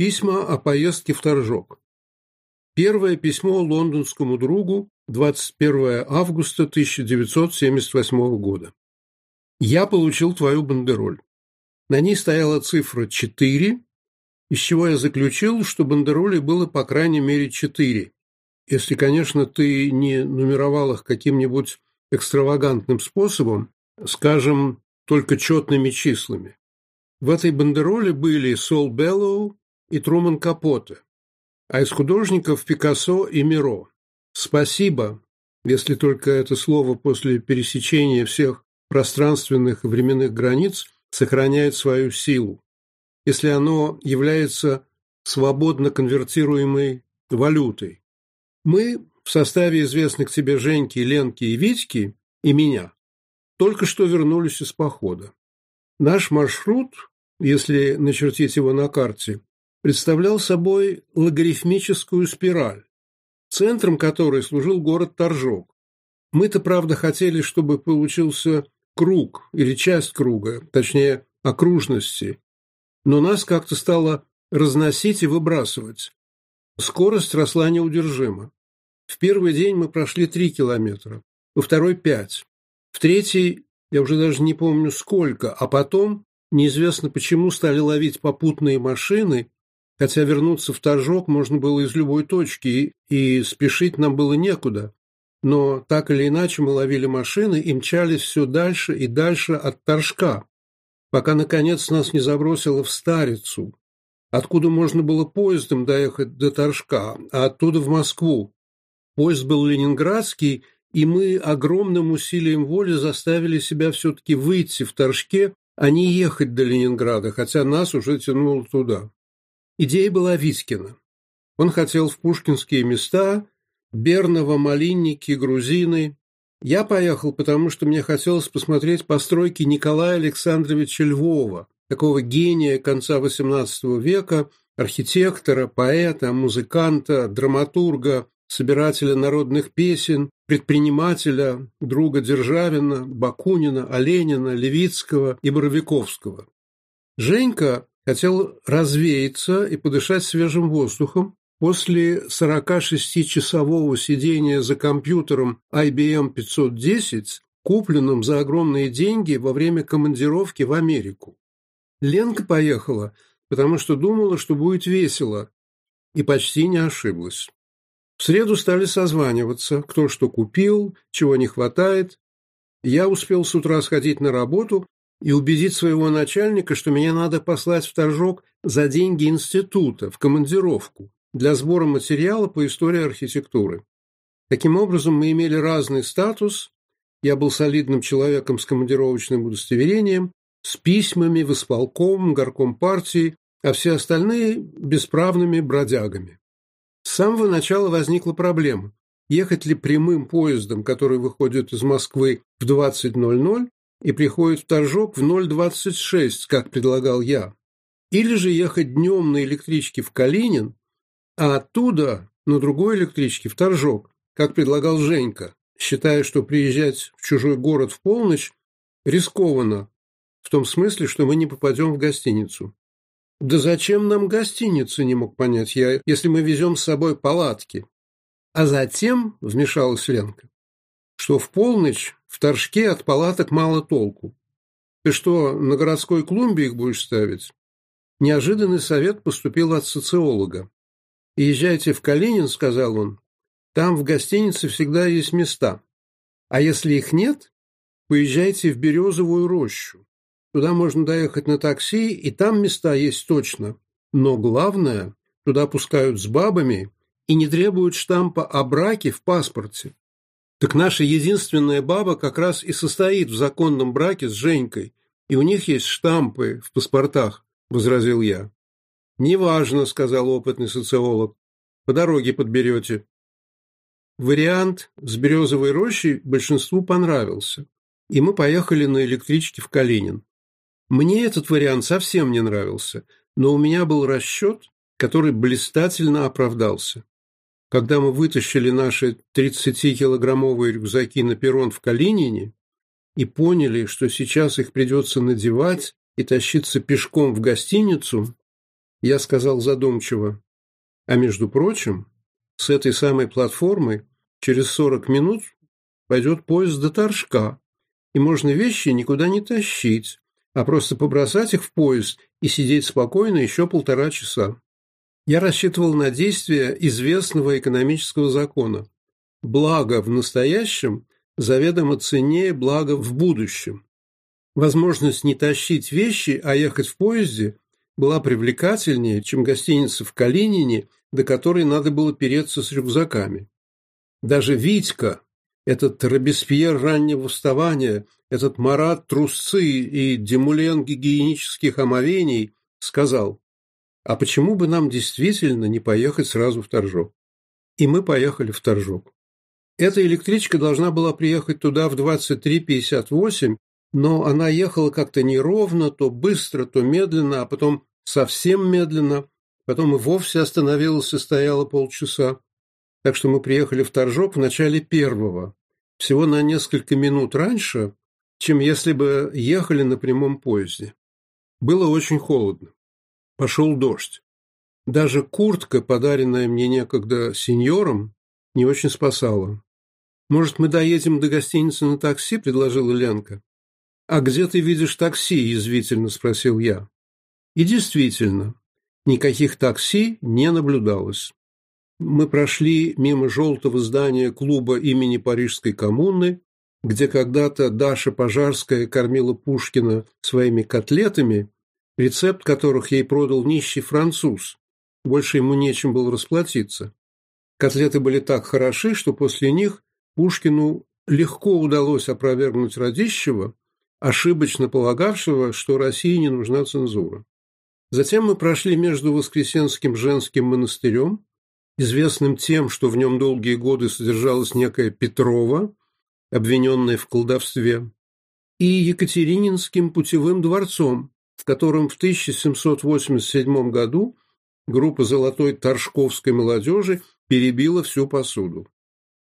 Письма о поездке в Торжок. Первое письмо лондонскому другу 21 августа 1978 года. Я получил твою бандероль. На ней стояла цифра 4, из чего я заключил, что бандероли было по крайней мере 4, если, конечно, ты не нумеровал их каким-нибудь экстравагантным способом, скажем, только четными числами. В этой бандероле были Сол Беллоу, и Труман Капоте, а из художников Пикассо и Миро. Спасибо, если только это слово после пересечения всех пространственных и временных границ сохраняет свою силу, если оно является свободно конвертируемой валютой. Мы в составе известных тебе Женьки, Ленки и Витьки и меня только что вернулись из похода. Наш маршрут, если начертить его на карте, представлял собой логарифмическую спираль, центром которой служил город Торжок. Мы-то, правда, хотели, чтобы получился круг или часть круга, точнее, окружности, но нас как-то стало разносить и выбрасывать. Скорость росла неудержимо. В первый день мы прошли три километра, во второй – пять, в третий, я уже даже не помню сколько, а потом, неизвестно почему, стали ловить попутные машины хотя вернуться в Торжок можно было из любой точки, и, спешить нам было некуда. Но так или иначе мы ловили машины и мчались все дальше и дальше от Торжка, пока, наконец, нас не забросило в Старицу, откуда можно было поездом доехать до Торжка, а оттуда в Москву. Поезд был ленинградский, и мы огромным усилием воли заставили себя все-таки выйти в Торжке, а не ехать до Ленинграда, хотя нас уже тянуло туда. Идея была Вискина. Он хотел в пушкинские места, Берново, Малинники, Грузины. Я поехал, потому что мне хотелось посмотреть постройки Николая Александровича Львова, такого гения конца XVIII века, архитектора, поэта, музыканта, драматурга, собирателя народных песен, предпринимателя, друга Державина, Бакунина, Оленина, Левицкого и Боровиковского. Женька, хотел развеяться и подышать свежим воздухом после 46-часового сидения за компьютером IBM 510, купленным за огромные деньги во время командировки в Америку. Ленка поехала, потому что думала, что будет весело, и почти не ошиблась. В среду стали созваниваться, кто что купил, чего не хватает. Я успел с утра сходить на работу, и убедить своего начальника, что меня надо послать в Торжок за деньги института, в командировку, для сбора материала по истории архитектуры. Таким образом, мы имели разный статус. Я был солидным человеком с командировочным удостоверением, с письмами, в исполком, горком партии, а все остальные – бесправными бродягами. С самого начала возникла проблема – ехать ли прямым поездом, который выходит из Москвы в 20.00, и приходит в Торжок в 0,26, как предлагал я. Или же ехать днем на электричке в Калинин, а оттуда на другой электричке в Торжок, как предлагал Женька, считая, что приезжать в чужой город в полночь рискованно, в том смысле, что мы не попадем в гостиницу. Да зачем нам гостиницу? не мог понять я, если мы везем с собой палатки? А затем, вмешалась Ленка, что в полночь в Торжке от палаток мало толку. Ты что, на городской клумбе их будешь ставить? Неожиданный совет поступил от социолога. «Езжайте в Калинин», — сказал он, — «там в гостинице всегда есть места. А если их нет, поезжайте в Березовую рощу. Туда можно доехать на такси, и там места есть точно. Но главное, туда пускают с бабами и не требуют штампа о браке в паспорте. Так наша единственная баба как раз и состоит в законном браке с Женькой, и у них есть штампы в паспортах, возразил я. Неважно, сказал опытный социолог. По дороге подберете. Вариант с березовой рощей большинству понравился, и мы поехали на электричке в Калинин. Мне этот вариант совсем не нравился, но у меня был расчет, который блистательно оправдался. Когда мы вытащили наши 30-килограммовые рюкзаки на перрон в Калинине и поняли, что сейчас их придется надевать и тащиться пешком в гостиницу, я сказал задумчиво, а между прочим, с этой самой платформы через 40 минут пойдет поезд до Торжка, и можно вещи никуда не тащить, а просто побросать их в поезд и сидеть спокойно еще полтора часа. Я рассчитывал на действие известного экономического закона. Благо в настоящем заведомо ценнее блага в будущем. Возможность не тащить вещи, а ехать в поезде была привлекательнее, чем гостиница в Калинине, до которой надо было переться с рюкзаками. Даже Витька, этот Робеспьер раннего вставания, этот Марат трусцы и Демулен гигиенических омовений, сказал а почему бы нам действительно не поехать сразу в Торжок? И мы поехали в Торжок. Эта электричка должна была приехать туда в 23.58, но она ехала как-то неровно, то быстро, то медленно, а потом совсем медленно, потом и вовсе остановилась и стояла полчаса. Так что мы приехали в Торжок в начале первого, всего на несколько минут раньше, чем если бы ехали на прямом поезде. Было очень холодно. Пошел дождь. Даже куртка, подаренная мне некогда сеньором, не очень спасала. «Может, мы доедем до гостиницы на такси?» – предложила Ленка. «А где ты видишь такси?» – язвительно спросил я. И действительно, никаких такси не наблюдалось. Мы прошли мимо желтого здания клуба имени Парижской коммуны, где когда-то Даша Пожарская кормила Пушкина своими котлетами рецепт которых ей продал нищий француз. Больше ему нечем было расплатиться. Котлеты были так хороши, что после них Пушкину легко удалось опровергнуть Радищева, ошибочно полагавшего, что России не нужна цензура. Затем мы прошли между Воскресенским женским монастырем, известным тем, что в нем долгие годы содержалась некая Петрова, обвиненная в колдовстве, и Екатерининским путевым дворцом, в котором в 1787 году группа золотой торжковской молодежи перебила всю посуду.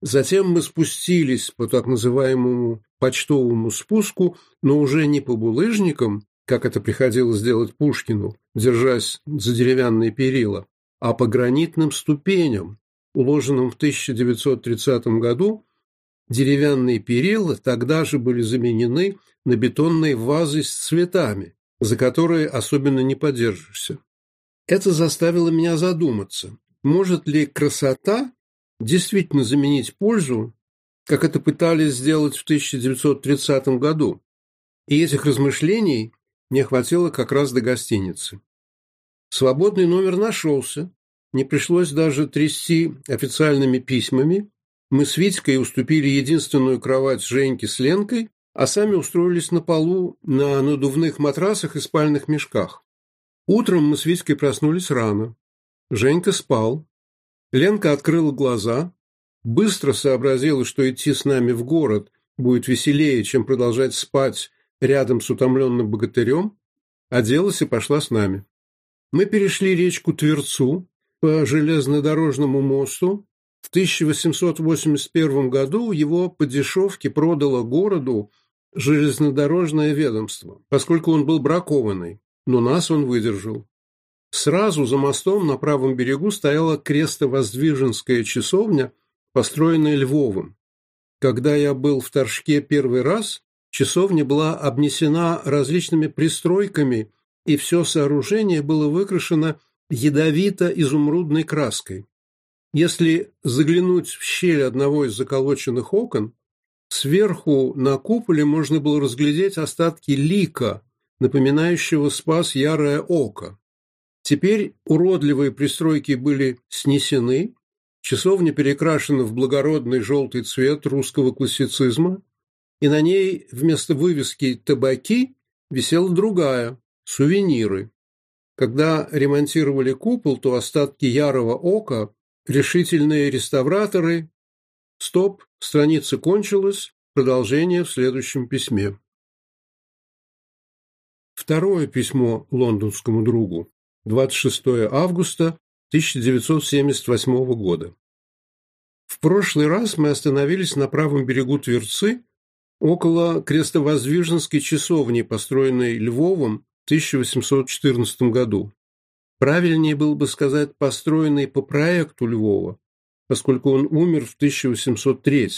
Затем мы спустились по так называемому почтовому спуску, но уже не по булыжникам, как это приходилось делать Пушкину, держась за деревянные перила, а по гранитным ступеням, уложенным в 1930 году, деревянные перила тогда же были заменены на бетонные вазы с цветами, за которые особенно не поддержишься. Это заставило меня задуматься, может ли красота действительно заменить пользу, как это пытались сделать в 1930 году. И этих размышлений мне хватило как раз до гостиницы. Свободный номер нашелся, не пришлось даже трясти официальными письмами. Мы с Витькой уступили единственную кровать Женьке с Ленкой, а сами устроились на полу на надувных матрасах и спальных мешках. Утром мы с Витькой проснулись рано. Женька спал. Ленка открыла глаза, быстро сообразила, что идти с нами в город будет веселее, чем продолжать спать рядом с утомленным богатырем, оделась и пошла с нами. Мы перешли речку Тверцу по железнодорожному мосту. В 1881 году его по дешевке продало городу железнодорожное ведомство, поскольку он был бракованный, но нас он выдержал. Сразу за мостом на правом берегу стояла крестовоздвиженская часовня, построенная Львовым. Когда я был в Торжке первый раз, часовня была обнесена различными пристройками, и все сооружение было выкрашено ядовито-изумрудной краской. Если заглянуть в щель одного из заколоченных окон, Сверху на куполе можно было разглядеть остатки лика, напоминающего спас ярое око. Теперь уродливые пристройки были снесены, часовня перекрашена в благородный желтый цвет русского классицизма, и на ней вместо вывески «табаки» висела другая – «сувениры». Когда ремонтировали купол, то остатки ярого ока решительные реставраторы Стоп, страница кончилась, продолжение в следующем письме. Второе письмо лондонскому другу. 26 августа 1978 года. В прошлый раз мы остановились на правом берегу Тверцы, около крестовоздвиженской часовни, построенной Львовом в 1814 году. Правильнее было бы сказать, построенной по проекту Львова, поскольку он умер в 1803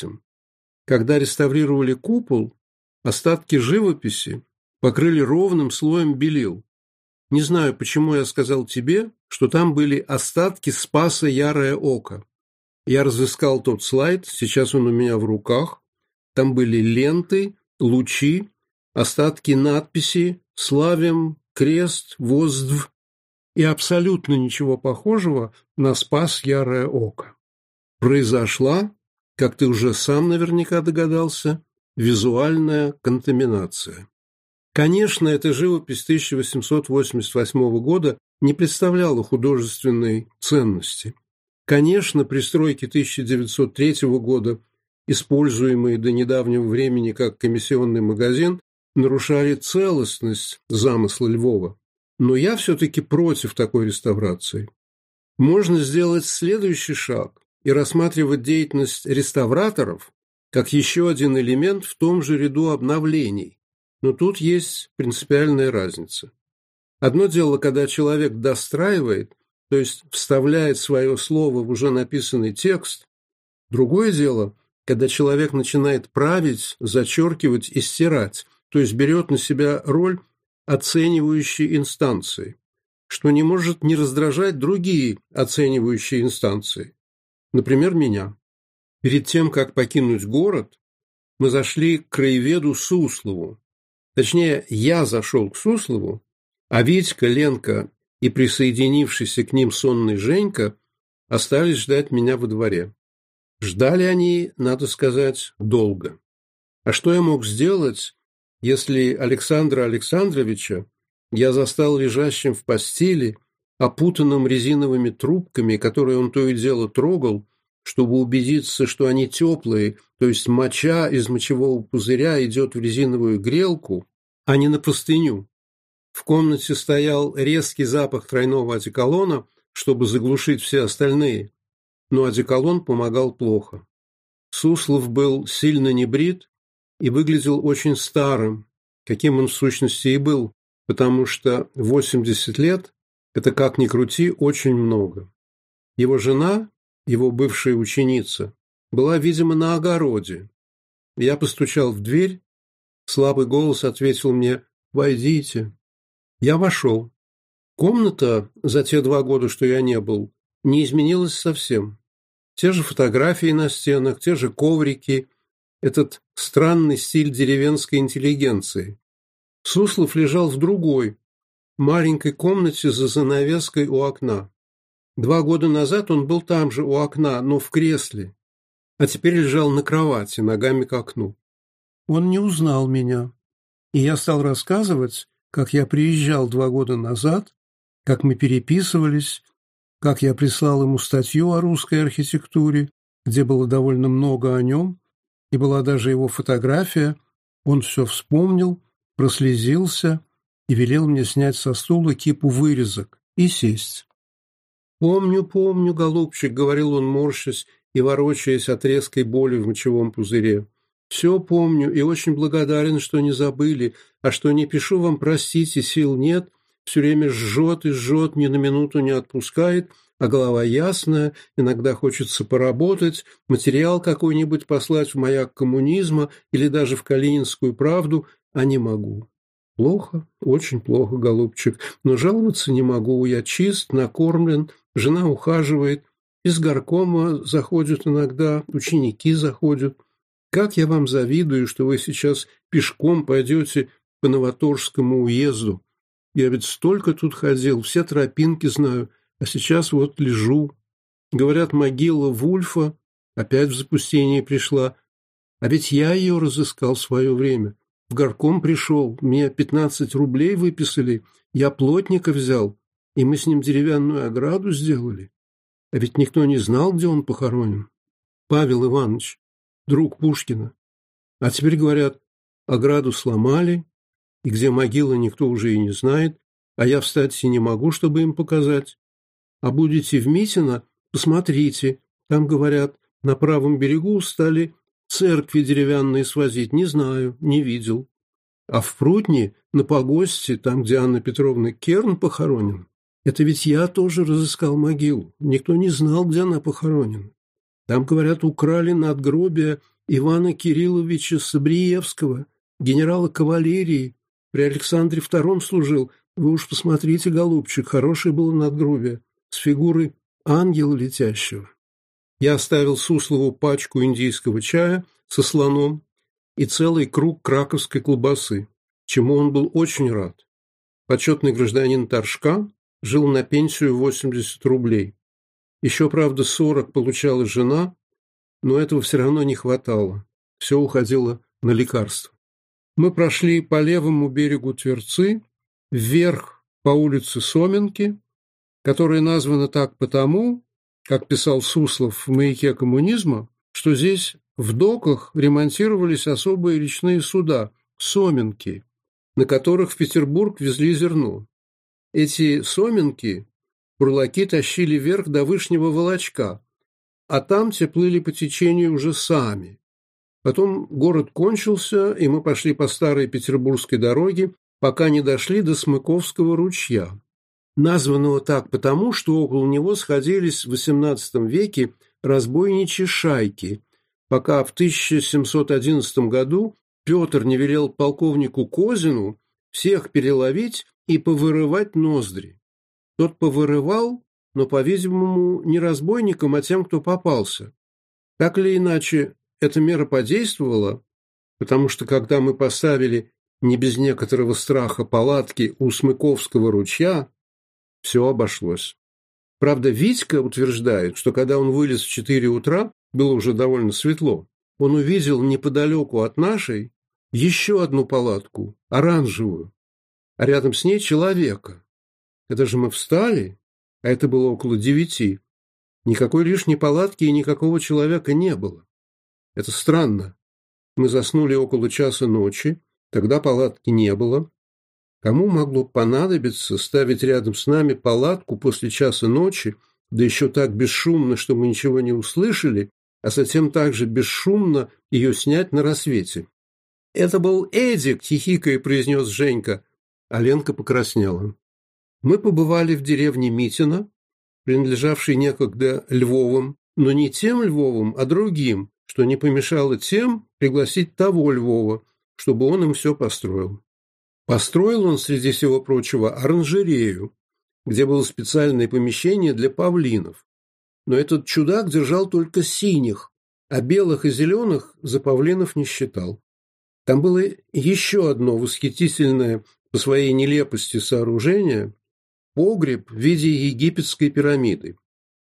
Когда реставрировали купол, остатки живописи покрыли ровным слоем белил. Не знаю, почему я сказал тебе, что там были остатки Спаса Ярое Око. Я разыскал тот слайд, сейчас он у меня в руках. Там были ленты, лучи, остатки надписи «Славим», «Крест», «Воздв» и абсолютно ничего похожего на «Спас Ярое Око» произошла, как ты уже сам наверняка догадался, визуальная контаминация. Конечно, эта живопись 1888 года не представляла художественной ценности. Конечно, пристройки 1903 года, используемые до недавнего времени как комиссионный магазин, нарушали целостность замысла Львова. Но я все-таки против такой реставрации. Можно сделать следующий шаг и рассматривать деятельность реставраторов как еще один элемент в том же ряду обновлений. Но тут есть принципиальная разница. Одно дело, когда человек достраивает, то есть вставляет свое слово в уже написанный текст, другое дело, когда человек начинает править, зачеркивать и стирать, то есть берет на себя роль оценивающей инстанции, что не может не раздражать другие оценивающие инстанции. Например, меня. Перед тем, как покинуть город, мы зашли к краеведу Суслову. Точнее, я зашел к Суслову, а Витька, Ленка и присоединившийся к ним сонный Женька остались ждать меня во дворе. Ждали они, надо сказать, долго. А что я мог сделать, если Александра Александровича я застал лежащим в постели – опутанным резиновыми трубками, которые он то и дело трогал, чтобы убедиться, что они теплые, то есть моча из мочевого пузыря идет в резиновую грелку, а не на пустыню. В комнате стоял резкий запах тройного одеколона, чтобы заглушить все остальные, но одеколон помогал плохо. Суслов был сильно небрит и выглядел очень старым, каким он в сущности и был, потому что 80 лет это, как ни крути, очень много. Его жена, его бывшая ученица, была, видимо, на огороде. Я постучал в дверь, слабый голос ответил мне «Войдите». Я вошел. Комната за те два года, что я не был, не изменилась совсем. Те же фотографии на стенах, те же коврики, этот странный стиль деревенской интеллигенции. Суслов лежал в другой, маленькой комнате за занавеской у окна. Два года назад он был там же, у окна, но в кресле, а теперь лежал на кровати, ногами к окну. Он не узнал меня, и я стал рассказывать, как я приезжал два года назад, как мы переписывались, как я прислал ему статью о русской архитектуре, где было довольно много о нем, и была даже его фотография, он все вспомнил, прослезился и велел мне снять со стула кипу вырезок и сесть. «Помню, помню, голубчик», — говорил он, морщась и ворочаясь от резкой боли в мочевом пузыре. «Все помню и очень благодарен, что не забыли, а что не пишу вам, простите, сил нет, все время жжет и жжет, ни на минуту не отпускает, а голова ясная, иногда хочется поработать, материал какой-нибудь послать в маяк коммунизма или даже в «Калининскую правду», а не могу. «Плохо, очень плохо, голубчик, но жаловаться не могу, я чист, накормлен, жена ухаживает, из горкома заходят иногда, ученики заходят. Как я вам завидую, что вы сейчас пешком пойдете по Новоторжскому уезду. Я ведь столько тут ходил, все тропинки знаю, а сейчас вот лежу. Говорят, могила Вульфа опять в запустение пришла, а ведь я ее разыскал в свое время». В горком пришел, мне 15 рублей выписали, я плотника взял, и мы с ним деревянную ограду сделали. А ведь никто не знал, где он похоронен. Павел Иванович, друг Пушкина. А теперь говорят, ограду сломали, и где могила никто уже и не знает, а я встать и не могу, чтобы им показать. А будете в Митино, посмотрите, там, говорят, на правом берегу стали Церкви деревянные свозить не знаю, не видел. А в Прутне, на погосте, там, где Анна Петровна Керн похоронен, это ведь я тоже разыскал могилу. Никто не знал, где она похоронена. Там, говорят, украли надгробие Ивана Кирилловича Сабриевского, генерала кавалерии. При Александре II служил. Вы уж посмотрите, голубчик, хорошее было надгробие с фигуры ангела летящего. Я оставил Суслову пачку индийского чая со слоном и целый круг краковской колбасы, чему он был очень рад. Почетный гражданин Торжка жил на пенсию 80 рублей. Еще, правда, 40 получала жена, но этого все равно не хватало. Все уходило на лекарства. Мы прошли по левому берегу Тверцы, вверх по улице Соменки, которая названа так потому, как писал Суслов в «Маяке коммунизма», что здесь в доках ремонтировались особые речные суда – «соминки», на которых в Петербург везли зерно. Эти «соминки» бурлаки тащили вверх до Вышнего Волочка, а там те плыли по течению уже сами. Потом город кончился, и мы пошли по старой петербургской дороге, пока не дошли до Смыковского ручья названного так потому, что около него сходились в XVIII веке разбойничьи шайки, пока в 1711 году Петр не велел полковнику Козину всех переловить и повырывать ноздри. Тот повырывал, но, по-видимому, не разбойникам, а тем, кто попался. Так или иначе, эта мера подействовала, потому что когда мы поставили не без некоторого страха палатки у Смыковского ручья, все обошлось. Правда, Витька утверждает, что когда он вылез в четыре утра, было уже довольно светло, он увидел неподалеку от нашей еще одну палатку, оранжевую, а рядом с ней человека. Это же мы встали, а это было около девяти. Никакой лишней палатки и никакого человека не было. Это странно. Мы заснули около часа ночи, тогда палатки не было, Кому могло понадобиться ставить рядом с нами палатку после часа ночи, да еще так бесшумно, что мы ничего не услышали, а затем также бесшумно ее снять на рассвете? «Это был Эдик!» – хихикая произнес Женька. А Ленка покраснела. Мы побывали в деревне Митина, принадлежавшей некогда Львовым, но не тем Львовым, а другим, что не помешало тем пригласить того Львова, чтобы он им все построил. Построил он, среди всего прочего, оранжерею, где было специальное помещение для павлинов. Но этот чудак держал только синих, а белых и зеленых за павлинов не считал. Там было еще одно восхитительное по своей нелепости сооружение – погреб в виде египетской пирамиды.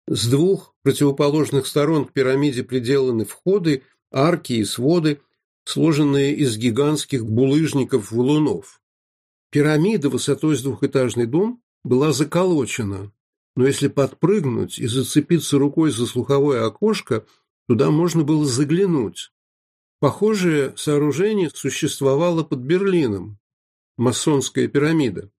С двух противоположных сторон к пирамиде приделаны входы, арки и своды, сложенные из гигантских булыжников-валунов. Пирамида высотой с двухэтажный дом была заколочена, но если подпрыгнуть и зацепиться рукой за слуховое окошко, туда можно было заглянуть. Похожее сооружение существовало под Берлином – масонская пирамида.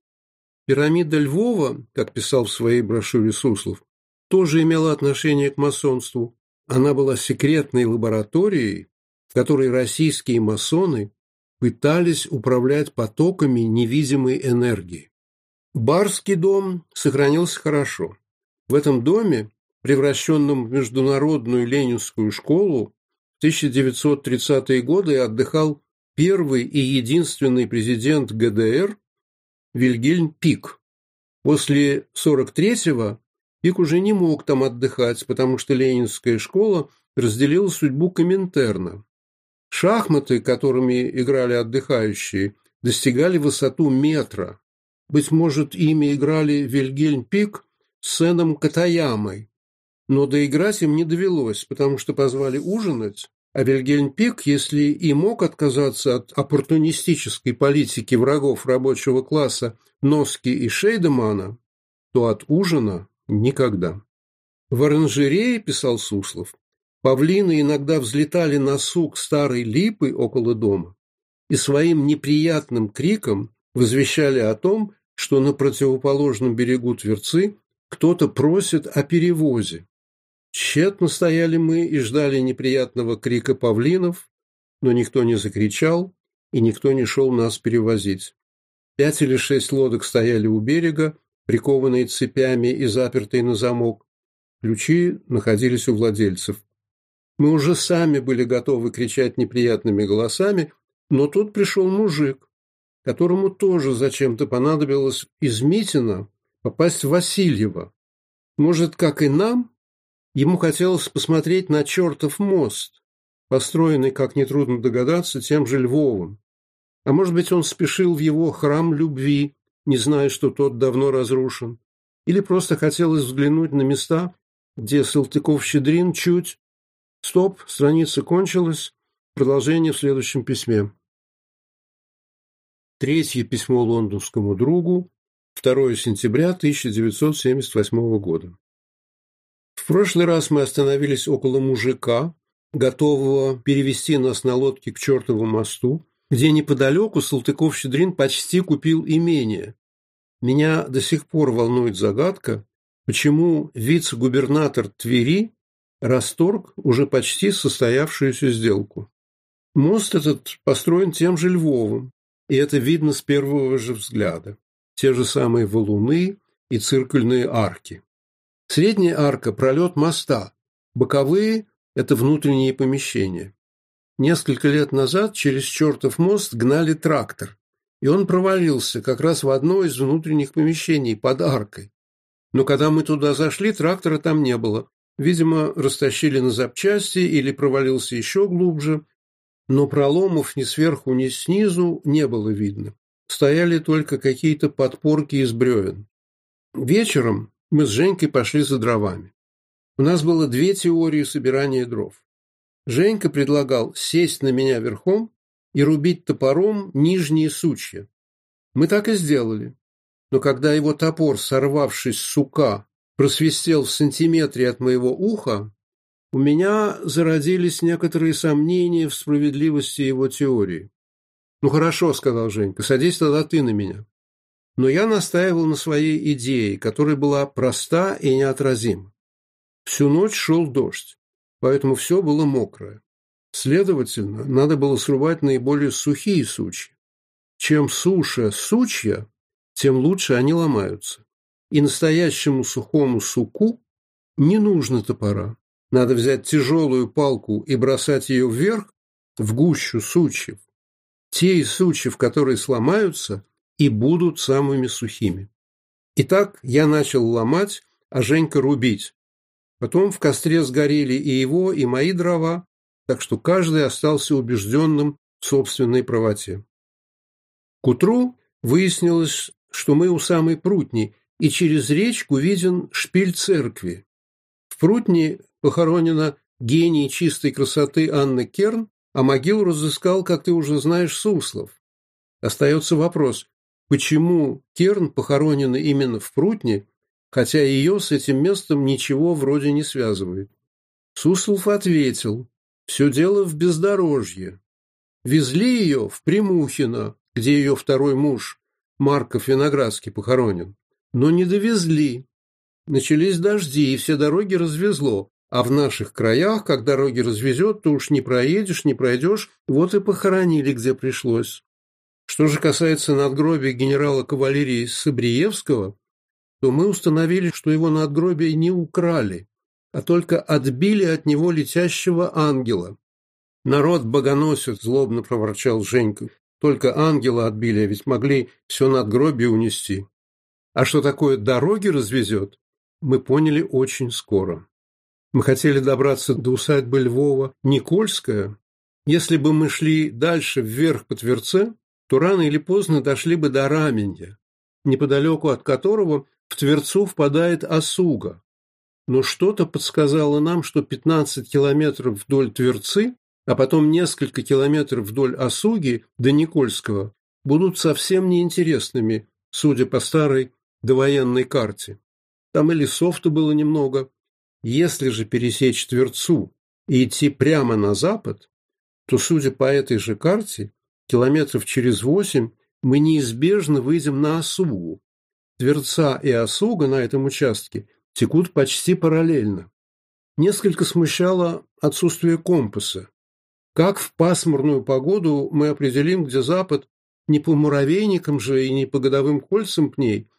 Пирамида Львова, как писал в своей брошюре Суслов, тоже имела отношение к масонству. Она была секретной лабораторией, в которой российские масоны пытались управлять потоками невидимой энергии. Барский дом сохранился хорошо. В этом доме, превращенном в международную ленинскую школу, в 1930-е годы отдыхал первый и единственный президент ГДР Вильгельм Пик. После 43-го Пик уже не мог там отдыхать, потому что ленинская школа разделила судьбу Коминтерна. Шахматы, которыми играли отдыхающие, достигали высоту метра. Быть может, ими играли Вильгельм Пик с Сеном Катаямой. Но доиграть им не довелось, потому что позвали ужинать, а Вильгельм Пик, если и мог отказаться от оппортунистической политики врагов рабочего класса Носки и Шейдемана, то от ужина никогда. В оранжерее, писал Суслов, Павлины иногда взлетали на сук старой липы около дома и своим неприятным криком возвещали о том, что на противоположном берегу Тверцы кто-то просит о перевозе. Тщетно стояли мы и ждали неприятного крика павлинов, но никто не закричал и никто не шел нас перевозить. Пять или шесть лодок стояли у берега, прикованные цепями и запертые на замок. Ключи находились у владельцев. Мы уже сами были готовы кричать неприятными голосами, но тут пришел мужик, которому тоже зачем-то понадобилось из Митина попасть в Васильева. Может, как и нам, ему хотелось посмотреть на чертов мост, построенный, как нетрудно догадаться, тем же Львовым. А может быть, он спешил в его храм любви, не зная, что тот давно разрушен, или просто хотелось взглянуть на места, где Салтыков-Щедрин чуть Стоп, страница кончилась. Продолжение в следующем письме. Третье письмо лондонскому другу. 2 сентября 1978 года. В прошлый раз мы остановились около мужика, готового перевести нас на лодке к чертову мосту, где неподалеку Салтыков-Щедрин почти купил имение. Меня до сих пор волнует загадка, почему вице-губернатор Твери расторг уже почти состоявшуюся сделку. Мост этот построен тем же Львовым, и это видно с первого же взгляда. Те же самые валуны и циркульные арки. Средняя арка – пролет моста, боковые – это внутренние помещения. Несколько лет назад через чертов мост гнали трактор, и он провалился как раз в одно из внутренних помещений под аркой. Но когда мы туда зашли, трактора там не было, Видимо, растащили на запчасти или провалился еще глубже, но проломов ни сверху, ни снизу не было видно. Стояли только какие-то подпорки из бревен. Вечером мы с Женькой пошли за дровами. У нас было две теории собирания дров. Женька предлагал сесть на меня верхом и рубить топором нижние сучья. Мы так и сделали. Но когда его топор, сорвавшись с сука, просвистел в сантиметре от моего уха, у меня зародились некоторые сомнения в справедливости его теории. «Ну хорошо», — сказал Женька, — «садись тогда ты на меня». Но я настаивал на своей идее, которая была проста и неотразима. Всю ночь шел дождь, поэтому все было мокрое. Следовательно, надо было срубать наиболее сухие сучья. Чем суше сучья, тем лучше они ломаются и настоящему сухому суку не нужно топора. Надо взять тяжелую палку и бросать ее вверх, в гущу сучьев. Те из сучьев, которые сломаются, и будут самыми сухими. Итак, я начал ломать, а Женька рубить. Потом в костре сгорели и его, и мои дрова, так что каждый остался убежденным в собственной правоте. К утру выяснилось, что мы у самой прутни, и через речку виден шпиль церкви. В Прутне похоронена гений чистой красоты Анна Керн, а могилу разыскал, как ты уже знаешь, Суслов. Остается вопрос, почему Керн похоронена именно в Прутне, хотя ее с этим местом ничего вроде не связывает. Суслов ответил, все дело в бездорожье. Везли ее в Примухино, где ее второй муж, Марков Виноградский, похоронен. Но не довезли. Начались дожди, и все дороги развезло. А в наших краях, как дороги развезет, то уж не проедешь, не пройдешь, вот и похоронили, где пришлось. Что же касается надгробия генерала кавалерии Сабриевского, то мы установили, что его надгробие не украли, а только отбили от него летящего ангела. «Народ богоносит», — злобно проворчал Женька. «Только ангела отбили, а ведь могли все надгробие унести». А что такое дороги развезет, мы поняли очень скоро. Мы хотели добраться до усадьбы Львова Никольская. Если бы мы шли дальше вверх по Тверце, то рано или поздно дошли бы до Раменья, неподалеку от которого в Тверцу впадает Осуга. Но что-то подсказало нам, что 15 километров вдоль Тверцы, а потом несколько километров вдоль Осуги до Никольского будут совсем неинтересными, судя по старой довоенной карте. Там и лесов-то было немного. Если же пересечь Тверцу и идти прямо на запад, то, судя по этой же карте, километров через восемь мы неизбежно выйдем на Осугу. Тверца и Осуга на этом участке текут почти параллельно. Несколько смущало отсутствие компаса. Как в пасмурную погоду мы определим, где запад, не по муравейникам же и не по годовым кольцам пней,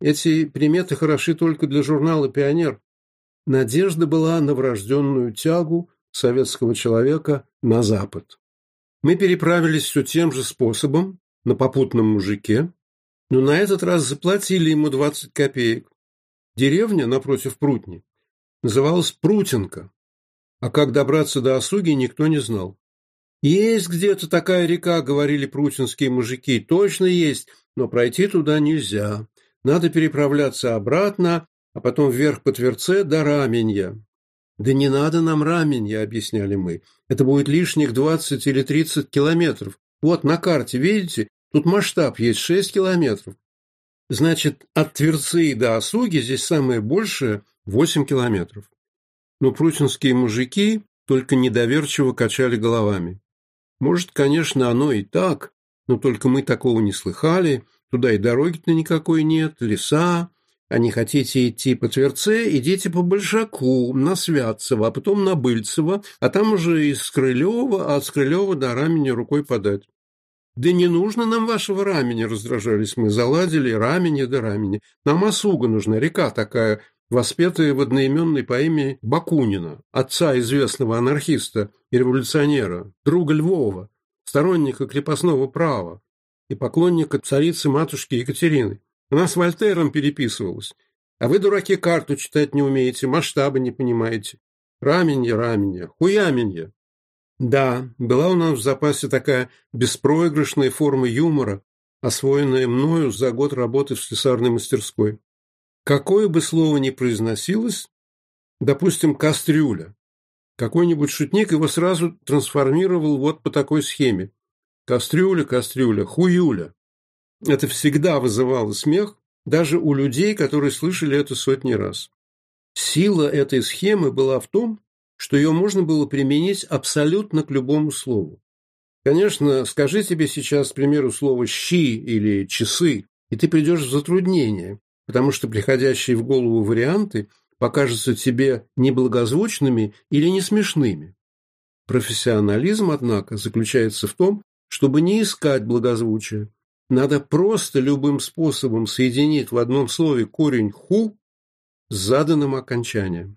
эти приметы хороши только для журнала «Пионер». Надежда была на врожденную тягу советского человека на Запад. Мы переправились все тем же способом, на попутном мужике, но на этот раз заплатили ему 20 копеек. Деревня напротив Прутни называлась Прутинка, а как добраться до Осуги никто не знал. «Есть где-то такая река», — говорили прутинские мужики, — «точно есть, но пройти туда нельзя. Надо переправляться обратно, а потом вверх по Тверце до Раменья. «Да не надо нам Раменья», — объясняли мы. «Это будет лишних двадцать или тридцать километров. Вот на карте, видите, тут масштаб есть шесть километров. Значит, от Тверцы до Осуги здесь самое большее – восемь километров». Но прутинские мужики только недоверчиво качали головами. Может, конечно, оно и так, но только мы такого не слыхали, Туда и дороги-то никакой нет, леса. А не хотите идти по Тверце, идите по Большаку, на Святцево, а потом на Быльцево, а там уже из Крылева, а от Крылева до рамени рукой подать. «Да не нужно нам вашего рамени — раздражались мы, заладили раменя да рамени «Нам осуга нужна, река такая, воспетая в одноименной поэме Бакунина, отца известного анархиста и революционера, друга Львова, сторонника крепостного права, и поклонника царицы-матушки Екатерины. Она с Вольтером переписывалась. А вы, дураки, карту читать не умеете, масштабы не понимаете. Раменье, раменье, хуяменье. Да, была у нас в запасе такая беспроигрышная форма юмора, освоенная мною за год работы в слесарной мастерской. Какое бы слово ни произносилось, допустим, кастрюля, какой-нибудь шутник его сразу трансформировал вот по такой схеме. Кастрюля, кастрюля, хуюля. Это всегда вызывало смех даже у людей, которые слышали это сотни раз. Сила этой схемы была в том, что ее можно было применить абсолютно к любому слову. Конечно, скажи тебе сейчас, к примеру, слово «щи» или «часы», и ты придешь в затруднение, потому что приходящие в голову варианты покажутся тебе неблагозвучными или не смешными. Профессионализм, однако, заключается в том, чтобы не искать благозвучия. Надо просто любым способом соединить в одном слове корень «ху» с заданным окончанием.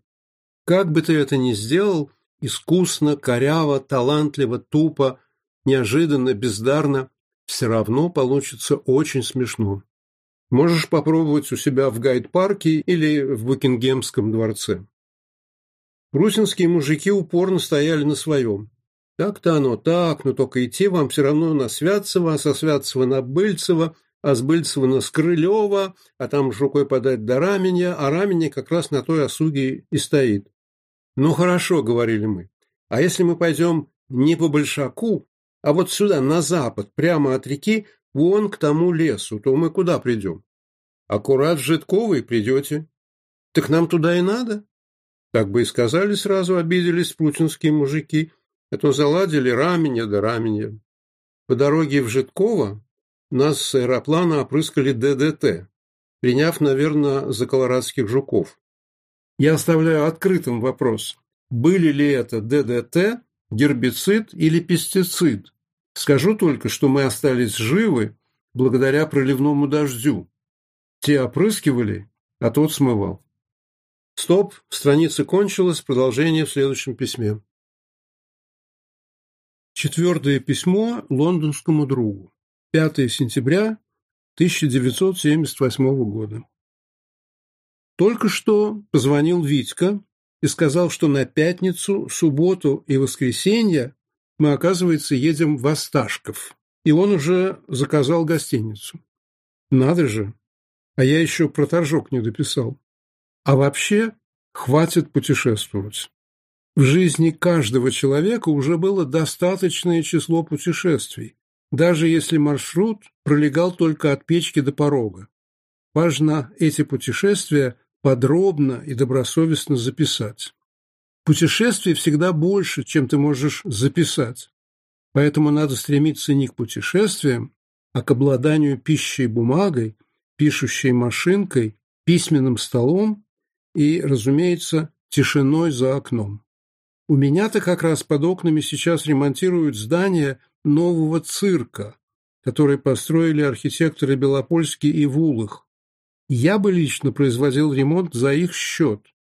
Как бы ты это ни сделал, искусно, коряво, талантливо, тупо, неожиданно, бездарно, все равно получится очень смешно. Можешь попробовать у себя в гайд-парке или в Букингемском дворце. Русинские мужики упорно стояли на своем. Так-то оно так, но только идти вам все равно на Святцево, со Святцева на Быльцево, а с Быльцева на Скрылево, а там ж рукой подать до Раменя, а Раменя как раз на той осуге и стоит. Ну хорошо, говорили мы, а если мы пойдем не по Большаку, а вот сюда, на запад, прямо от реки, вон к тому лесу, то мы куда придем? Аккурат в Житковый придете. Так нам туда и надо. Так бы и сказали сразу, обиделись путинские мужики – а то заладили раменя до раменя. По дороге в Житково нас с аэроплана опрыскали ДДТ, приняв, наверное, за колорадских жуков. Я оставляю открытым вопрос, были ли это ДДТ, гербицид или пестицид. Скажу только, что мы остались живы благодаря проливному дождю. Те опрыскивали, а тот смывал. Стоп, страница кончилась, продолжение в следующем письме. Четвертое письмо лондонскому другу. 5 сентября 1978 года. Только что позвонил Витька и сказал, что на пятницу, субботу и воскресенье мы, оказывается, едем в Осташков, и он уже заказал гостиницу. Надо же, а я еще про торжок не дописал. А вообще, хватит путешествовать. В жизни каждого человека уже было достаточное число путешествий, даже если маршрут пролегал только от печки до порога. Важно эти путешествия подробно и добросовестно записать. Путешествий всегда больше, чем ты можешь записать. Поэтому надо стремиться не к путешествиям, а к обладанию пищей бумагой, пишущей машинкой, письменным столом и, разумеется, тишиной за окном. У меня-то как раз под окнами сейчас ремонтируют здание нового цирка, который построили архитекторы Белопольский и Вулых. Я бы лично производил ремонт за их счет,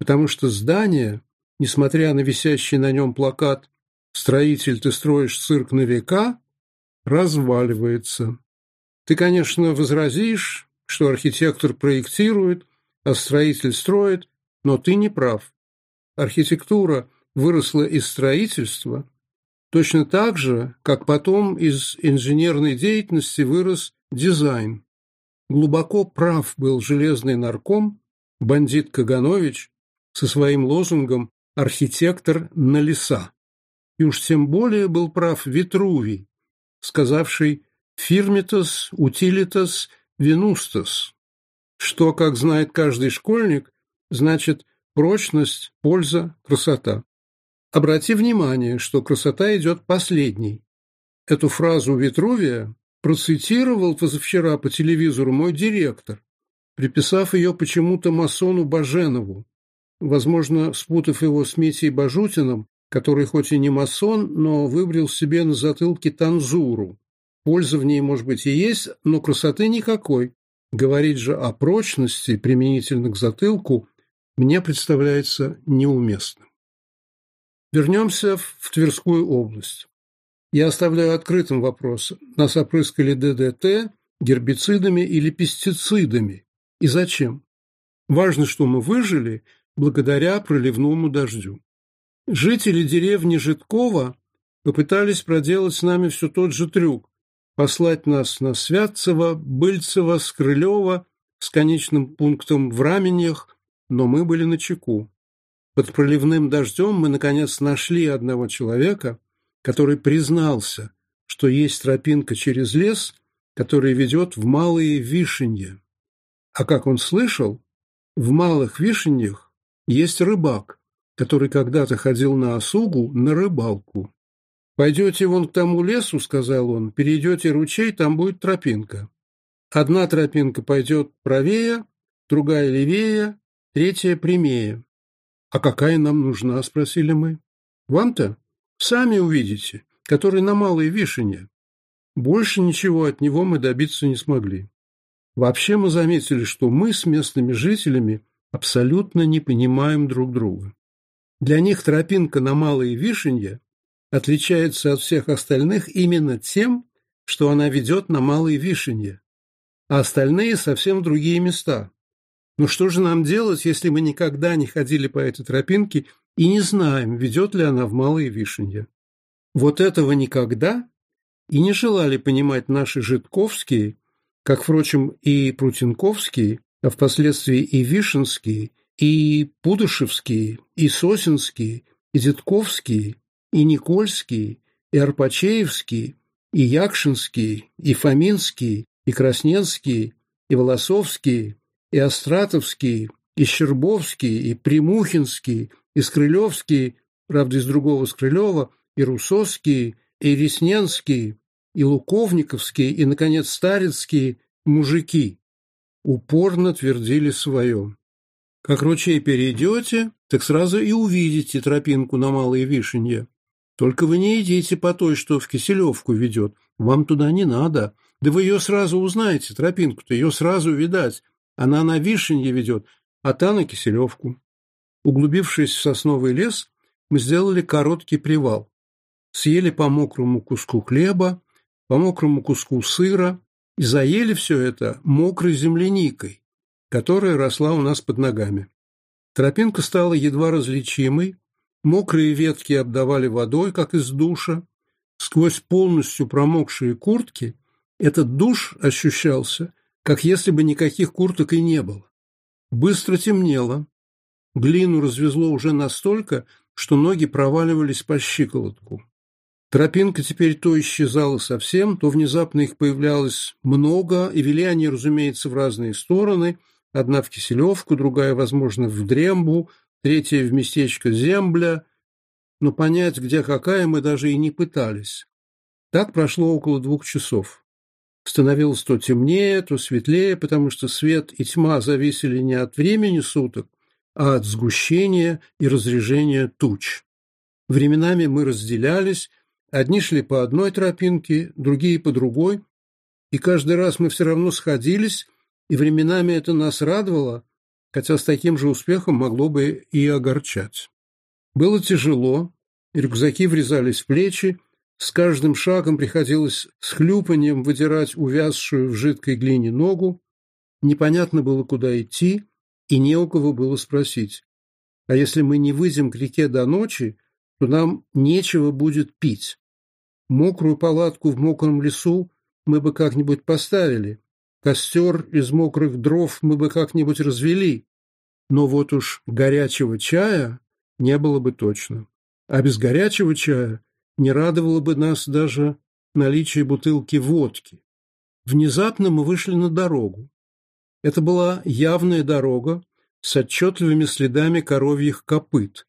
потому что здание, несмотря на висящий на нем плакат «Строитель, ты строишь цирк на века», разваливается. Ты, конечно, возразишь, что архитектор проектирует, а строитель строит, но ты не прав. Архитектура выросла из строительства, точно так же, как потом из инженерной деятельности вырос дизайн. Глубоко прав был железный нарком, бандит Каганович, со своим лозунгом «Архитектор на леса». И уж тем более был прав Витрувий, сказавший «Фирмитас утилитас винустас», что, как знает каждый школьник, значит прочность, польза, красота. Обрати внимание, что красота идет последней. Эту фразу Витрувия процитировал позавчера по телевизору мой директор, приписав ее почему-то масону Баженову, возможно, спутав его с Митей Бажутиным, который хоть и не масон, но выбрил себе на затылке танзуру. Польза в ней, может быть, и есть, но красоты никакой. Говорить же о прочности, применительно к затылку, мне представляется неуместным. Вернемся в Тверскую область. Я оставляю открытым вопрос. Нас опрыскали ДДТ, гербицидами или пестицидами? И зачем? Важно, что мы выжили благодаря проливному дождю. Жители деревни Житкова попытались проделать с нами все тот же трюк – послать нас на Святцево, Быльцево, Скрылево с конечным пунктом в Раменях, но мы были на чеку. Под проливным дождем мы, наконец, нашли одного человека, который признался, что есть тропинка через лес, который ведет в Малые Вишенья. А как он слышал, в Малых Вишеньях есть рыбак, который когда-то ходил на осугу на рыбалку. «Пойдете вон к тому лесу», — сказал он, — «перейдете ручей, там будет тропинка. Одна тропинка пойдет правее, другая левее, третья прямее». «А какая нам нужна?» — спросили мы. «Вам-то? Сами увидите, который на Малой Вишине». Больше ничего от него мы добиться не смогли. Вообще мы заметили, что мы с местными жителями абсолютно не понимаем друг друга. Для них тропинка на Малые Вишенья отличается от всех остальных именно тем, что она ведет на Малые Вишенья, а остальные совсем другие места. Но что же нам делать, если мы никогда не ходили по этой тропинке и не знаем, ведет ли она в Малые Вишенья? Вот этого никогда и не желали понимать наши Житковские, как, впрочем, и Прутенковские, а впоследствии и Вишенские, и Пудышевские, и Сосинские, и Зитковские, и Никольские, и Арпачеевские, и Якшинские, и Фоминские, и Красненские, и Волосовские, и Остратовский, и Щербовский, и Примухинский, и Скрылевский, правда, из другого Скрылева, и Русовский, и Ресненский, и Луковниковский, и, наконец, Старицкий мужики упорно твердили свое. Как ручей перейдете, так сразу и увидите тропинку на Малые Вишенье. Только вы не идите по той, что в Киселевку ведет. Вам туда не надо. Да вы ее сразу узнаете, тропинку-то, ее сразу видать. Она на Вишенье ведет, а та на Киселевку. Углубившись в сосновый лес, мы сделали короткий привал. Съели по мокрому куску хлеба, по мокрому куску сыра и заели все это мокрой земляникой, которая росла у нас под ногами. Тропинка стала едва различимой, мокрые ветки обдавали водой, как из душа. Сквозь полностью промокшие куртки этот душ ощущался как если бы никаких курток и не было. Быстро темнело. Глину развезло уже настолько, что ноги проваливались по щиколотку. Тропинка теперь то исчезала совсем, то внезапно их появлялось много, и вели они, разумеется, в разные стороны, одна в Киселевку, другая, возможно, в Дрембу, третья в местечко Зембля, но понять, где какая, мы даже и не пытались. Так прошло около двух часов становилось то темнее, то светлее, потому что свет и тьма зависели не от времени суток, а от сгущения и разрежения туч. Временами мы разделялись, одни шли по одной тропинке, другие по другой, и каждый раз мы все равно сходились, и временами это нас радовало, хотя с таким же успехом могло бы и огорчать. Было тяжело, рюкзаки врезались в плечи, с каждым шагом приходилось с хлюпаньем вытирать увязшую в жидкой глине ногу. Непонятно было, куда идти, и не у кого было спросить. А если мы не выйдем к реке до ночи, то нам нечего будет пить. Мокрую палатку в мокром лесу мы бы как-нибудь поставили, костер из мокрых дров мы бы как-нибудь развели, но вот уж горячего чая не было бы точно. А без горячего чая не радовало бы нас даже наличие бутылки водки. Внезапно мы вышли на дорогу. Это была явная дорога с отчетливыми следами коровьих копыт.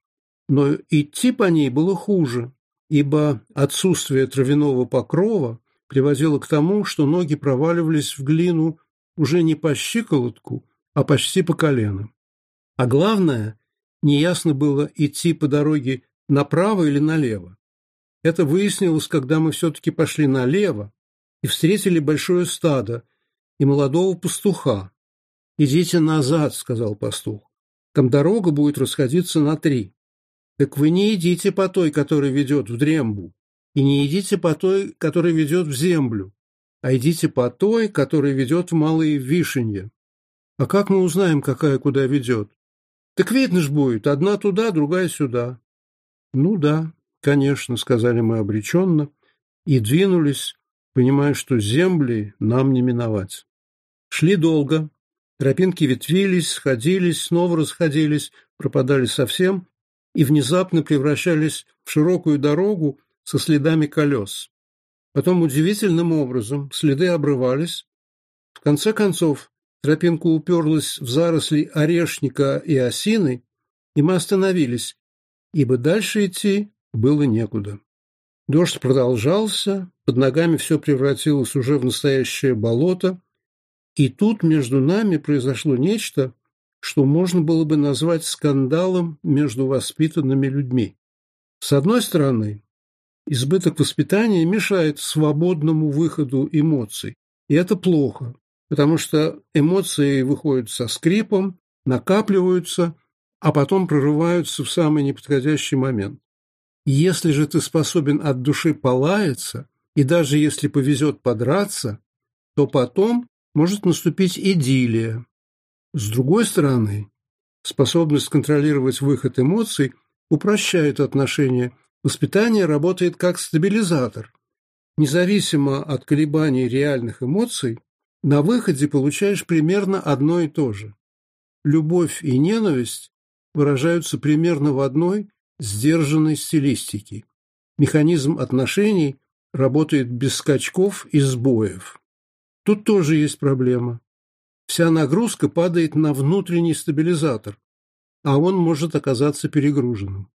Но идти по ней было хуже, ибо отсутствие травяного покрова приводило к тому, что ноги проваливались в глину уже не по щиколотку, а почти по колено. А главное, неясно было идти по дороге направо или налево. Это выяснилось, когда мы все-таки пошли налево и встретили большое стадо и молодого пастуха. «Идите назад», — сказал пастух. «Там дорога будет расходиться на три. Так вы не идите по той, которая ведет в дрембу, и не идите по той, которая ведет в землю, а идите по той, которая ведет в малые вишенья. А как мы узнаем, какая куда ведет? Так видно ж будет, одна туда, другая сюда. Ну да, «Конечно», — сказали мы обреченно, и двинулись, понимая, что земли нам не миновать. Шли долго, тропинки ветвились, сходились, снова расходились, пропадали совсем и внезапно превращались в широкую дорогу со следами колес. Потом удивительным образом следы обрывались. В конце концов, тропинка уперлась в заросли орешника и осины, и мы остановились, ибо дальше идти было некуда. Дождь продолжался, под ногами все превратилось уже в настоящее болото, и тут между нами произошло нечто, что можно было бы назвать скандалом между воспитанными людьми. С одной стороны, избыток воспитания мешает свободному выходу эмоций, и это плохо, потому что эмоции выходят со скрипом, накапливаются, а потом прорываются в самый неподходящий момент. Если же ты способен от души полаяться, и даже если повезет подраться, то потом может наступить идиллия. С другой стороны, способность контролировать выход эмоций упрощает отношения. Воспитание работает как стабилизатор. Независимо от колебаний реальных эмоций, на выходе получаешь примерно одно и то же. Любовь и ненависть выражаются примерно в одной сдержанной стилистики. Механизм отношений работает без скачков и сбоев. Тут тоже есть проблема. Вся нагрузка падает на внутренний стабилизатор, а он может оказаться перегруженным.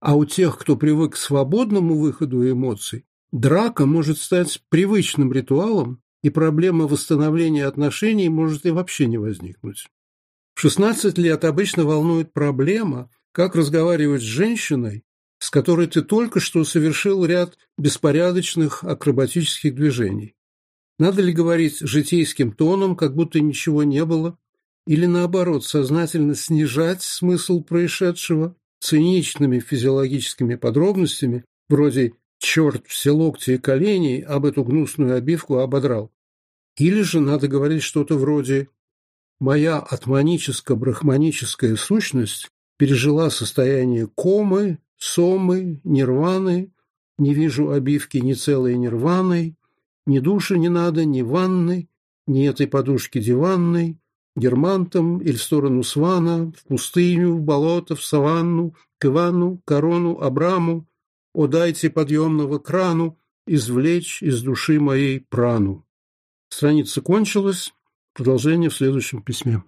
А у тех, кто привык к свободному выходу эмоций, драка может стать привычным ритуалом, и проблема восстановления отношений может и вообще не возникнуть. В 16 лет обычно волнует проблема, как разговаривать с женщиной, с которой ты только что совершил ряд беспорядочных акробатических движений. Надо ли говорить житейским тоном, как будто ничего не было, или наоборот, сознательно снижать смысл происшедшего циничными физиологическими подробностями, вроде «черт все локти и колени об эту гнусную обивку ободрал». Или же надо говорить что-то вроде «моя атманическо-брахманическая сущность пережила состояние комы, сомы, нирваны, не вижу обивки ни целой нирваной, ни души не надо, ни ванны, ни этой подушки диванной, германтом или в сторону свана, в пустыню, в болото, в саванну, к Ивану, корону, Абраму, о дайте подъемного крану, извлечь из души моей прану. Страница кончилась, продолжение в следующем письме.